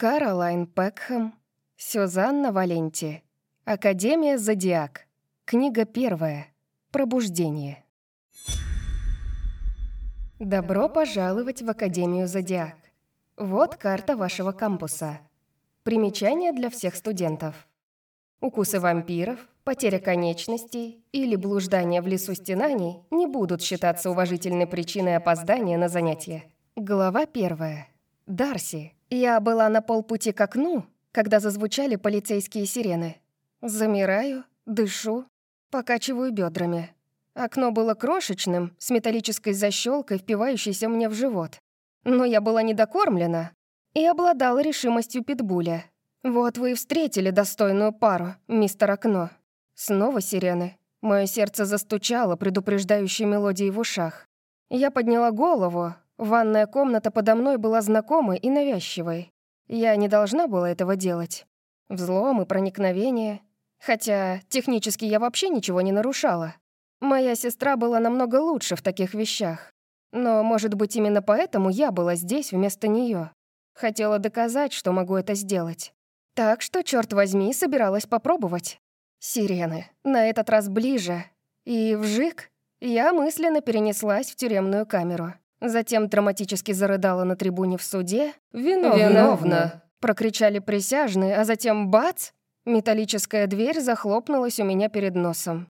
Каролайн Пекхэм, Сюзанна Валенти. Академия Зодиак. Книга первая. Пробуждение. Добро пожаловать в Академию Зодиак. Вот карта вашего кампуса. Примечание для всех студентов. Укусы вампиров, потеря конечностей или блуждание в лесу стенаний не будут считаться уважительной причиной опоздания на занятия. Глава первая. Дарси. Я была на полпути к окну, когда зазвучали полицейские сирены. Замираю, дышу, покачиваю бедрами. Окно было крошечным, с металлической защелкой, впивающейся мне в живот. Но я была недокормлена и обладала решимостью питбуля. Вот вы и встретили достойную пару, мистер Окно. Снова сирены. Мое сердце застучало, предупреждающей мелодией в ушах. Я подняла голову, Ванная комната подо мной была знакомой и навязчивой. Я не должна была этого делать. Взлом и проникновение. Хотя технически я вообще ничего не нарушала. Моя сестра была намного лучше в таких вещах. Но, может быть, именно поэтому я была здесь вместо нее. Хотела доказать, что могу это сделать. Так что, черт возьми, собиралась попробовать. Сирены. На этот раз ближе. И вжик, я мысленно перенеслась в тюремную камеру. Затем драматически зарыдала на трибуне в суде. «Виновна!», Виновна. Прокричали присяжные, а затем бац! Металлическая дверь захлопнулась у меня перед носом.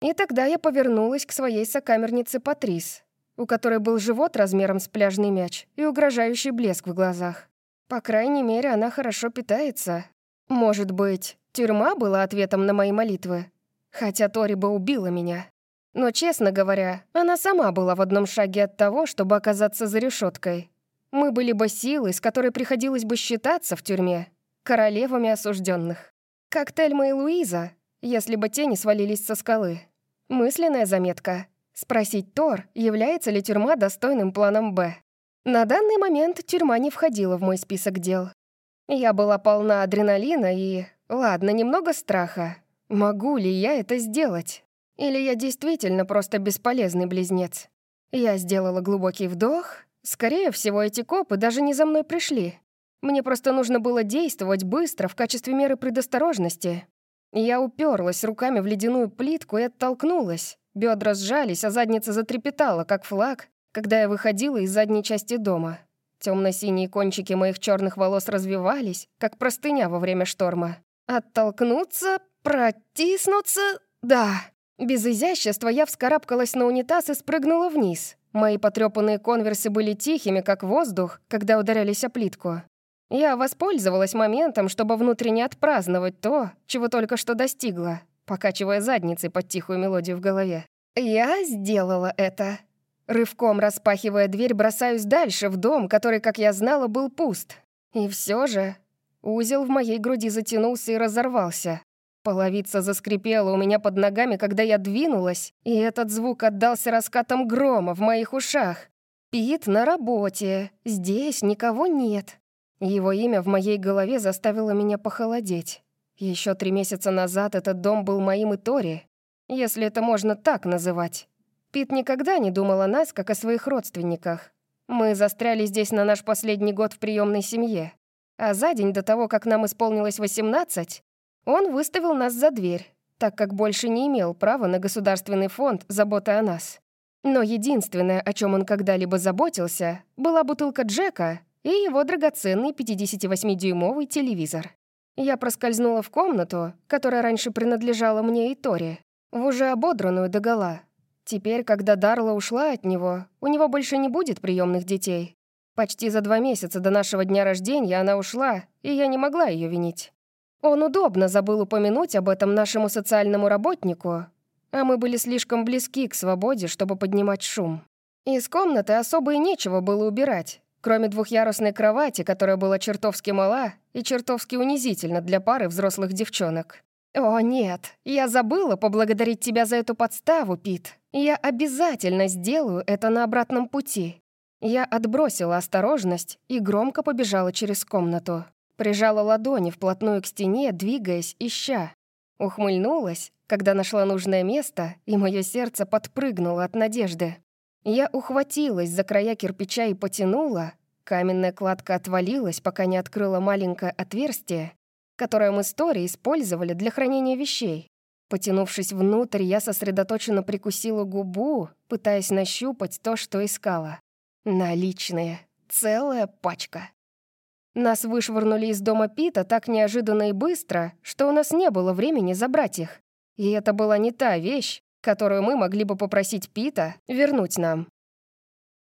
И тогда я повернулась к своей сокамернице Патрис, у которой был живот размером с пляжный мяч и угрожающий блеск в глазах. По крайней мере, она хорошо питается. Может быть, тюрьма была ответом на мои молитвы? Хотя Тори бы убила меня. Но, честно говоря, она сама была в одном шаге от того, чтобы оказаться за решеткой. Мы были бы силой, с которой приходилось бы считаться в тюрьме, королевами осужденных. Как Тельма и Луиза, если бы те не свалились со скалы. Мысленная заметка. Спросить Тор, является ли тюрьма достойным планом «Б». На данный момент тюрьма не входила в мой список дел. Я была полна адреналина и, ладно, немного страха. Могу ли я это сделать? Или я действительно просто бесполезный близнец? Я сделала глубокий вдох. Скорее всего, эти копы даже не за мной пришли. Мне просто нужно было действовать быстро в качестве меры предосторожности. Я уперлась руками в ледяную плитку и оттолкнулась. Бедра сжались, а задница затрепетала, как флаг, когда я выходила из задней части дома. Темно-синие кончики моих черных волос развивались, как простыня во время шторма. Оттолкнуться, протиснуться, да. Без изящества я вскарабкалась на унитаз и спрыгнула вниз. Мои потрёпанные конверсы были тихими, как воздух, когда ударялись о плитку. Я воспользовалась моментом, чтобы внутренне отпраздновать то, чего только что достигла, покачивая задницей под тихую мелодию в голове. Я сделала это. Рывком распахивая дверь, бросаюсь дальше, в дом, который, как я знала, был пуст. И все же узел в моей груди затянулся и разорвался. Половица заскрипела у меня под ногами, когда я двинулась, и этот звук отдался раскатом грома в моих ушах. Пит на работе, здесь никого нет. Его имя в моей голове заставило меня похолодеть. Еще три месяца назад этот дом был моим и Тори, если это можно так называть. Пит никогда не думал о нас, как о своих родственниках. Мы застряли здесь на наш последний год в приемной семье. А за день до того, как нам исполнилось 18, он выставил нас за дверь, так как больше не имел права на государственный фонд заботы о нас. Но единственное, о чем он когда-либо заботился, была бутылка Джека и его драгоценный 58-дюймовый телевизор. Я проскользнула в комнату, которая раньше принадлежала мне и Тори, в уже ободранную догола. Теперь, когда Дарла ушла от него, у него больше не будет приемных детей. Почти за два месяца до нашего дня рождения она ушла, и я не могла ее винить. Он удобно забыл упомянуть об этом нашему социальному работнику, а мы были слишком близки к свободе, чтобы поднимать шум. Из комнаты особо и нечего было убирать, кроме двухъярусной кровати, которая была чертовски мала и чертовски унизительна для пары взрослых девчонок. «О, нет, я забыла поблагодарить тебя за эту подставу, Пит. Я обязательно сделаю это на обратном пути». Я отбросила осторожность и громко побежала через комнату. Прижала ладони вплотную к стене, двигаясь, ища. Ухмыльнулась, когда нашла нужное место, и мое сердце подпрыгнуло от надежды. Я ухватилась за края кирпича и потянула, Каменная кладка отвалилась, пока не открыла маленькое отверстие, которое мы с Тори использовали для хранения вещей. Потянувшись внутрь, я сосредоточенно прикусила губу, пытаясь нащупать то, что искала. Наличные. Целая пачка. Нас вышвырнули из дома Пита так неожиданно и быстро, что у нас не было времени забрать их. И это была не та вещь, которую мы могли бы попросить Пита вернуть нам.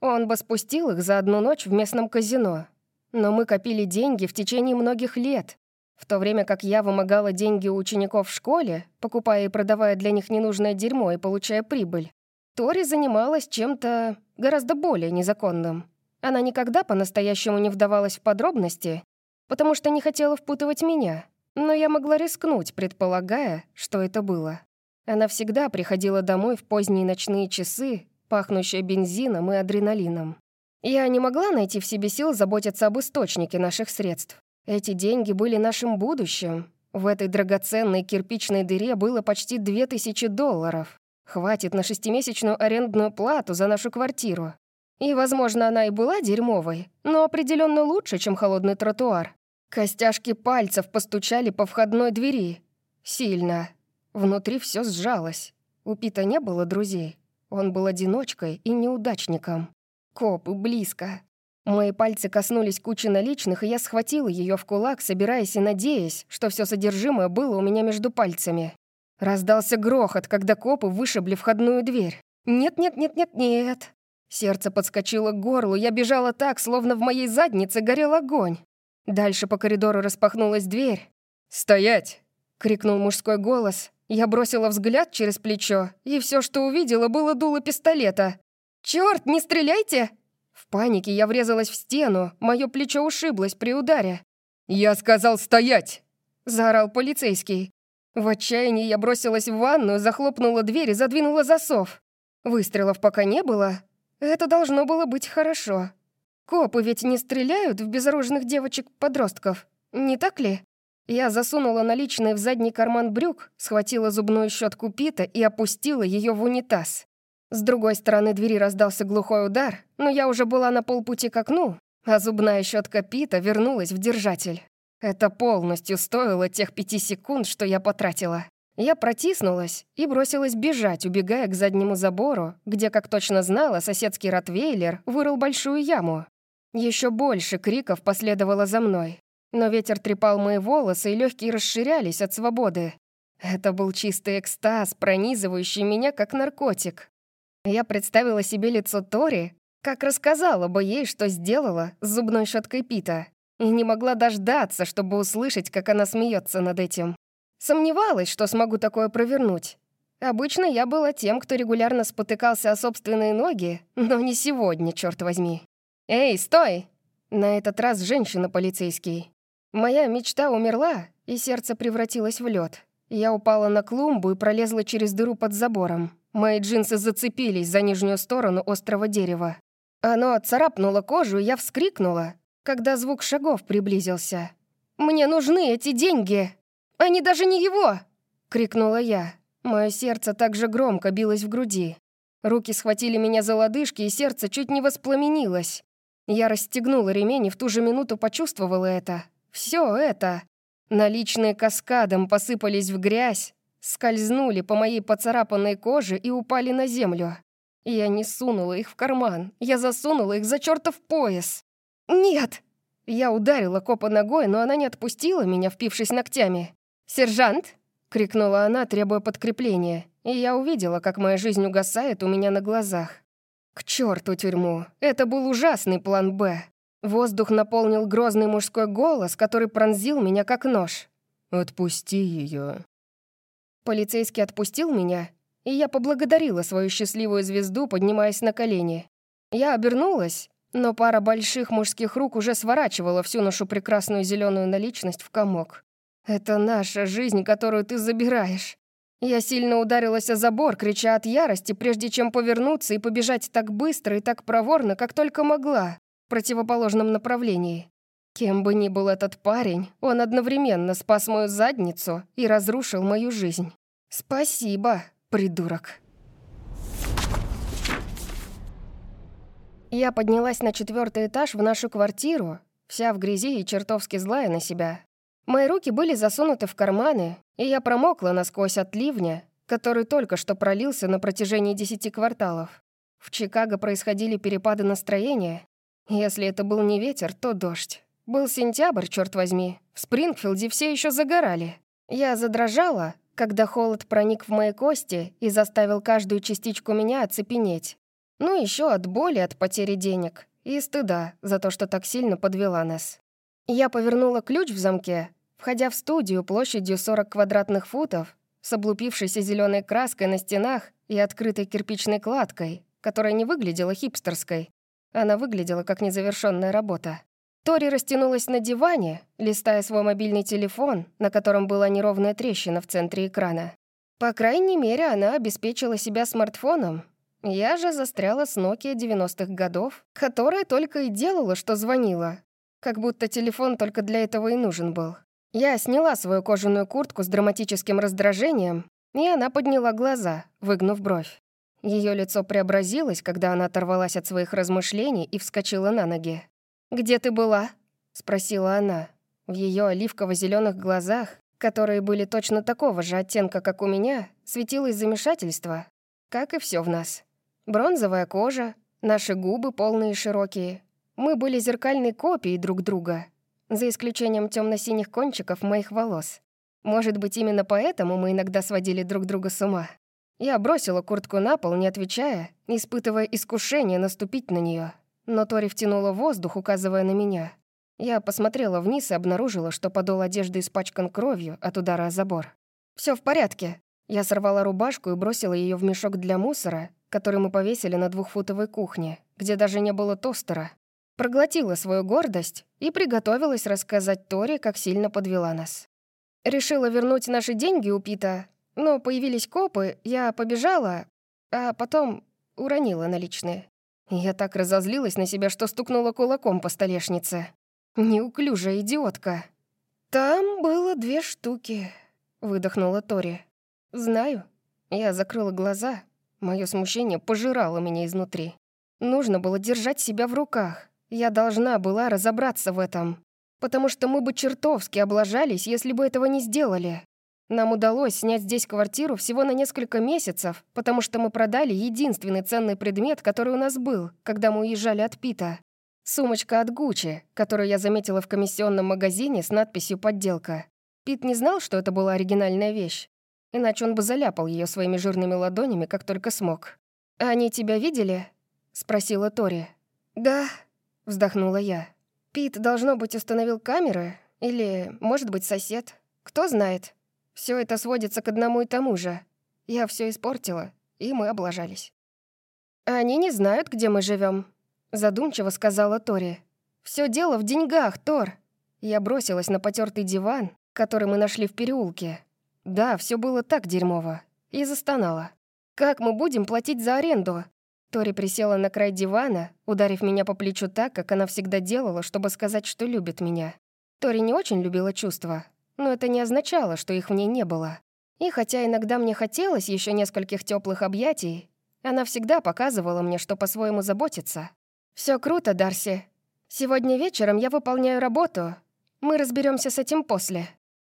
Он бы спустил их за одну ночь в местном казино. Но мы копили деньги в течение многих лет, в то время как я вымогала деньги у учеников в школе, покупая и продавая для них ненужное дерьмо и получая прибыль. Тори занималась чем-то гораздо более незаконным. Она никогда по-настоящему не вдавалась в подробности, потому что не хотела впутывать меня, но я могла рискнуть, предполагая, что это было. Она всегда приходила домой в поздние ночные часы, пахнущие бензином и адреналином. Я не могла найти в себе сил заботиться об источнике наших средств. Эти деньги были нашим будущим. В этой драгоценной кирпичной дыре было почти две тысячи долларов. Хватит на шестимесячную арендную плату за нашу квартиру. И, возможно, она и была дерьмовой, но определенно лучше, чем холодный тротуар. Костяшки пальцев постучали по входной двери. Сильно. Внутри все сжалось. У Пита не было друзей. Он был одиночкой и неудачником. Копы близко. Мои пальцы коснулись кучи наличных, и я схватила ее в кулак, собираясь и надеясь, что все содержимое было у меня между пальцами. Раздался грохот, когда копы вышибли входную дверь. «Нет-нет-нет-нет-нет!» Сердце подскочило к горлу, я бежала так, словно в моей заднице горел огонь. Дальше по коридору распахнулась дверь. «Стоять!» — крикнул мужской голос. Я бросила взгляд через плечо, и все, что увидела, было дуло пистолета. «Чёрт, не стреляйте!» В панике я врезалась в стену, мое плечо ушиблось при ударе. «Я сказал стоять!» — заорал полицейский. В отчаянии я бросилась в ванную, захлопнула дверь и задвинула засов. Выстрелов пока не было, это должно было быть хорошо. Копы ведь не стреляют в безоружных девочек-подростков, не так ли? Я засунула наличные в задний карман брюк, схватила зубную щетку Пита и опустила ее в унитаз. С другой стороны двери раздался глухой удар, но я уже была на полпути к окну, а зубная щетка Пита вернулась в держатель. Это полностью стоило тех пяти секунд, что я потратила. Я протиснулась и бросилась бежать, убегая к заднему забору, где, как точно знала, соседский ротвейлер вырыл большую яму. Еще больше криков последовало за мной. Но ветер трепал мои волосы, и легкие расширялись от свободы. Это был чистый экстаз, пронизывающий меня как наркотик. Я представила себе лицо Тори, как рассказала бы ей, что сделала с зубной щеткой Пита, и не могла дождаться, чтобы услышать, как она смеется над этим. Сомневалась, что смогу такое провернуть. Обычно я была тем, кто регулярно спотыкался о собственные ноги, но не сегодня, черт возьми. «Эй, стой!» На этот раз женщина-полицейский. Моя мечта умерла, и сердце превратилось в лед. Я упала на клумбу и пролезла через дыру под забором. Мои джинсы зацепились за нижнюю сторону острого дерева. Оно царапнуло кожу, и я вскрикнула, когда звук шагов приблизился. «Мне нужны эти деньги!» Они даже не его!» — крикнула я. Мое сердце так же громко билось в груди. Руки схватили меня за лодыжки, и сердце чуть не воспламенилось. Я расстегнула ремень и в ту же минуту почувствовала это. Все это. Наличные каскадом посыпались в грязь, скользнули по моей поцарапанной коже и упали на землю. Я не сунула их в карман, я засунула их за чертов пояс. «Нет!» Я ударила копа ногой, но она не отпустила меня, впившись ногтями. «Сержант!» — крикнула она, требуя подкрепления, и я увидела, как моя жизнь угасает у меня на глазах. К черту тюрьму! Это был ужасный план «Б». Воздух наполнил грозный мужской голос, который пронзил меня как нож. «Отпусти ее. Полицейский отпустил меня, и я поблагодарила свою счастливую звезду, поднимаясь на колени. Я обернулась, но пара больших мужских рук уже сворачивала всю нашу прекрасную зеленую наличность в комок. Это наша жизнь, которую ты забираешь. Я сильно ударилась о забор, крича от ярости, прежде чем повернуться и побежать так быстро и так проворно, как только могла, в противоположном направлении. Кем бы ни был этот парень, он одновременно спас мою задницу и разрушил мою жизнь. Спасибо, придурок. Я поднялась на четвертый этаж в нашу квартиру, вся в грязи и чертовски злая на себя. Мои руки были засунуты в карманы, и я промокла насквозь от ливня, который только что пролился на протяжении десяти кварталов. В Чикаго происходили перепады настроения. Если это был не ветер, то дождь. Был сентябрь, черт возьми. В Спрингфилде все еще загорали. Я задрожала, когда холод проник в мои кости и заставил каждую частичку меня оцепенеть. Ну, еще от боли от потери денег и стыда за то, что так сильно подвела нас. Я повернула ключ в замке, входя в студию площадью 40 квадратных футов, с облупившейся зеленой краской на стенах и открытой кирпичной кладкой, которая не выглядела хипстерской. Она выглядела как незавершенная работа. Тори растянулась на диване, листая свой мобильный телефон, на котором была неровная трещина в центре экрана. По крайней мере, она обеспечила себя смартфоном. Я же застряла с Nokia 90-х годов, которая только и делала, что звонила. Как будто телефон только для этого и нужен был. Я сняла свою кожаную куртку с драматическим раздражением, и она подняла глаза, выгнув бровь. Ее лицо преобразилось, когда она оторвалась от своих размышлений и вскочила на ноги. «Где ты была?» — спросила она. В ее оливково зеленых глазах, которые были точно такого же оттенка, как у меня, светилось замешательство, как и все в нас. Бронзовая кожа, наши губы полные и широкие. Мы были зеркальной копией друг друга, за исключением темно-синих кончиков моих волос. Может быть, именно поэтому мы иногда сводили друг друга с ума. Я бросила куртку на пол, не отвечая, испытывая искушение наступить на нее. Но Тори втянула воздух, указывая на меня. Я посмотрела вниз и обнаружила, что подол одежды испачкан кровью от удара о забор. Все в порядке». Я сорвала рубашку и бросила ее в мешок для мусора, который мы повесили на двухфутовой кухне, где даже не было тостера проглотила свою гордость и приготовилась рассказать Тори, как сильно подвела нас. Решила вернуть наши деньги у Пита, но появились копы, я побежала, а потом уронила наличные. Я так разозлилась на себя, что стукнула кулаком по столешнице. Неуклюжая идиотка. «Там было две штуки», — выдохнула Тори. «Знаю». Я закрыла глаза. Мое смущение пожирало меня изнутри. Нужно было держать себя в руках. Я должна была разобраться в этом, потому что мы бы чертовски облажались, если бы этого не сделали. Нам удалось снять здесь квартиру всего на несколько месяцев, потому что мы продали единственный ценный предмет, который у нас был, когда мы уезжали от Пита. Сумочка от Гуччи, которую я заметила в комиссионном магазине с надписью «Подделка». Пит не знал, что это была оригинальная вещь, иначе он бы заляпал ее своими жирными ладонями, как только смог. «Они тебя видели?» — спросила Тори. «Да», Вздохнула я. Пит, должно быть, установил камеры. Или, может быть, сосед. Кто знает. Все это сводится к одному и тому же. Я все испортила, и мы облажались. «Они не знают, где мы живем, задумчиво сказала Тори. Все дело в деньгах, Тор!» Я бросилась на потертый диван, который мы нашли в переулке. Да, все было так дерьмово. И застонала. «Как мы будем платить за аренду? Тори присела на край дивана, ударив меня по плечу так, как она всегда делала, чтобы сказать, что любит меня. Тори не очень любила чувства, но это не означало, что их в ней не было. И хотя иногда мне хотелось еще нескольких теплых объятий, она всегда показывала мне, что по-своему заботится. Все круто, Дарси. Сегодня вечером я выполняю работу. Мы разберемся с этим после.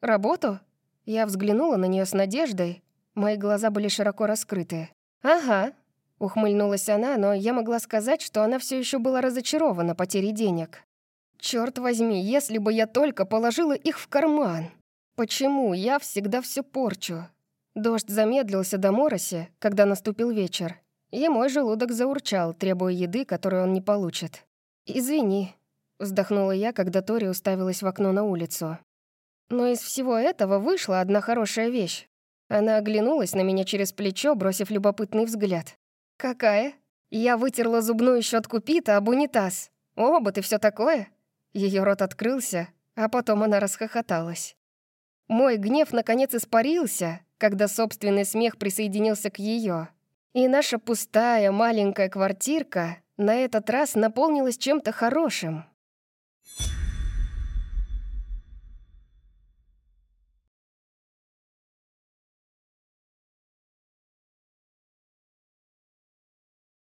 Работу? Я взглянула на нее с надеждой. Мои глаза были широко раскрыты. Ага, Ухмыльнулась она, но я могла сказать, что она все еще была разочарована потерей денег. Черт возьми, если бы я только положила их в карман. Почему я всегда все порчу? Дождь замедлился до мороси, когда наступил вечер, и мой желудок заурчал, требуя еды, которую он не получит. «Извини», — вздохнула я, когда Тори уставилась в окно на улицу. Но из всего этого вышла одна хорошая вещь. Она оглянулась на меня через плечо, бросив любопытный взгляд. «Какая?» Я вытерла зубную щетку Пита об унитаз. «Обод и все такое?» Ее рот открылся, а потом она расхохоталась. Мой гнев наконец испарился, когда собственный смех присоединился к ее. И наша пустая маленькая квартирка на этот раз наполнилась чем-то хорошим.